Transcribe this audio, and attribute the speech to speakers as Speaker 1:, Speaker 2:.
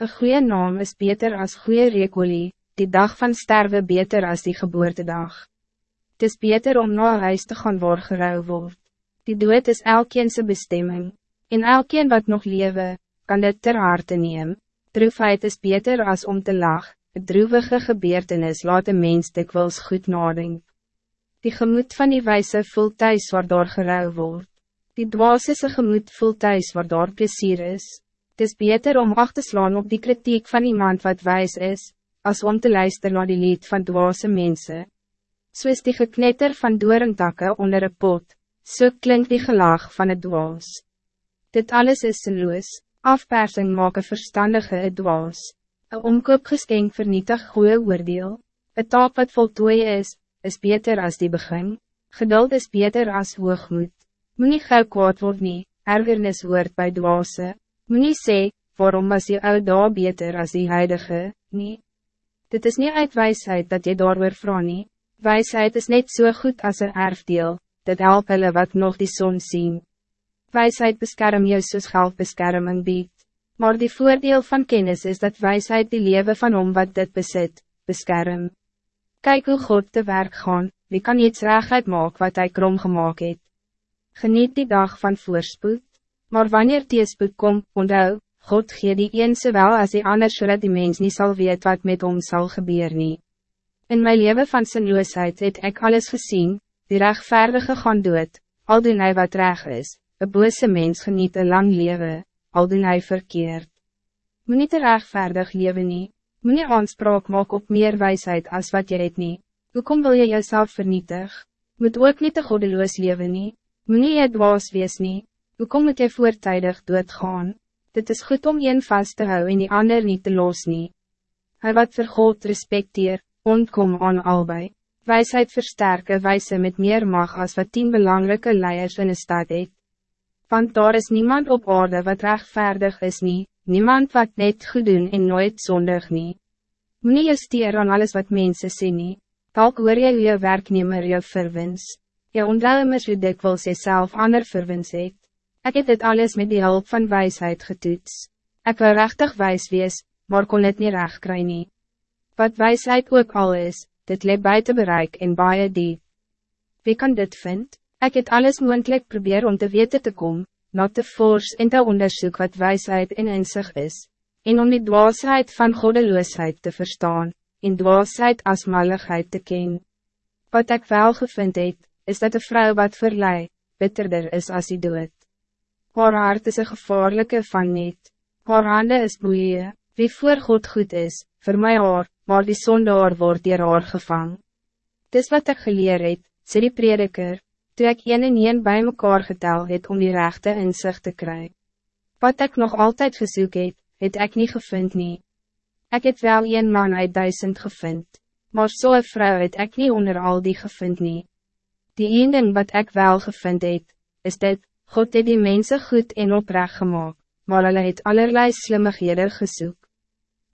Speaker 1: Een goede naam is beter als goede rekolie, die dag van sterven beter als die geboortedag. Het is beter om na huis te gaan waar gerouw word. Die dood is elkeense bestemming, en elkeen wat nog lewe, kan dit ter harte neem. Droefheid is beter als om te lach, het droevige gebeurtenis laat een mens dikwijls goed nadenk. Die gemoed van die wijze voelt thuis waardoor gerouw word. Die dwaas is een gemoed voelt thuis waardoor plezier is. Het is beter om acht te slaan op die kritiek van iemand wat wijs is, als om te luisteren naar die lied van dwaase mensen. Zo is die geknetter van doorentakke onder een pot, zo so klinkt die gelag van het dwaas. Dit alles is sinloos, afpersing maak een verstandige het dwaas. Een omkoopgeskenk vernietig goede oordeel. Een taak wat voltooi is, is beter als die begin. Geduld is beter als hoogmoed. Moenie gauw kwaad word nie, ergernis hoort by dwaase. Moenie sê, waarom was die oude dag beter als die huidige, nie. Dit is niet uit wijsheid dat je daar weer nie. Wijsheid is net zo so goed als een erfdeel, dit help hulle wat nog die zon zien. Wijsheid beskerm jou soos geld beskerming biedt. Maar die voordeel van kennis is dat wijsheid die leven van om wat dit bezit, beskerm. Kijk hoe God te werk gaan, wie kan iets recht maak wat hij krom gemaakt het. Geniet die dag van voorspoed, maar wanneer die spoed kom, onthou, God gee die een zowel als die ander zodat die mens niet zal weet wat met hom zal gebeuren. Nie. In mijn leven van sinloosheid het ik alles gezien, die rechtvaardige gaan dood, al doen hy wat reg is, een bose mens geniet een lang leven al doen hy verkeerd. Moe nie te rechtvaardig leven nie, moe nie aanspraak maak op meer wijsheid als wat jy het nie, hoekom wil jy jezelf vernietig, moet ook niet te goddeloos leven nie, moe nie jy dwaas wees nie, hoekom moet jy voortijdig doodgaan, dit is goed om een vast te houden en die ander niet te los nie. Hy wat vir God respecteer, ontkom aan albei, wijsheid versterken wijze met meer mag als wat tien belangrijke leiers in een stad het want daar is niemand op aarde wat rechtvaardig is nie, niemand wat net goed doen en nooit zondig nie. Moe je stier aan alles wat mensen sê nie, talk hoor jy hoe jou werknemer jou verwins, jy onthou immers hoe dikwils jy self ander verwins het. Ek het dit alles met die hulp van wijsheid getoets. Ek wil rechtig wijs wees, maar kon het niet recht kry nie. Wat wijsheid ook al is, dit leek buiten bereik en baie diep. Wie kan dit vinden? Ik het alles moeilijk probeer om te weten te komen, na te fors en te onderzoek wat wijsheid en inzicht is, en om die dwaasheid van goddeloosheid te verstaan, en dwaasheid als malligheid te ken. Wat ik wel gevind het, is dat de vrouw wat verlei, bitterder is als die dood. Haar hart is een gevaarlijke van niet. Haar hande is boeien, wie voor God goed is, voor mij haar, maar die zondaar wordt hier haar gevang. Dis wat ik geleerd het, sê die prediker, toe ek een en een bij mekaar getel het om die rechte inzicht te krijgen. Wat ik nog altijd gesoek het, het ek niet gevind nie. Ek het wel een man uit duizend gevind, maar zo'n so vrouw het ek niet onder al die gevind nie. Die ding wat ik wel gevind het, is dit, God het die mensen goed en oprecht gemaakt, maar hulle het allerlei slimmighede gesoek.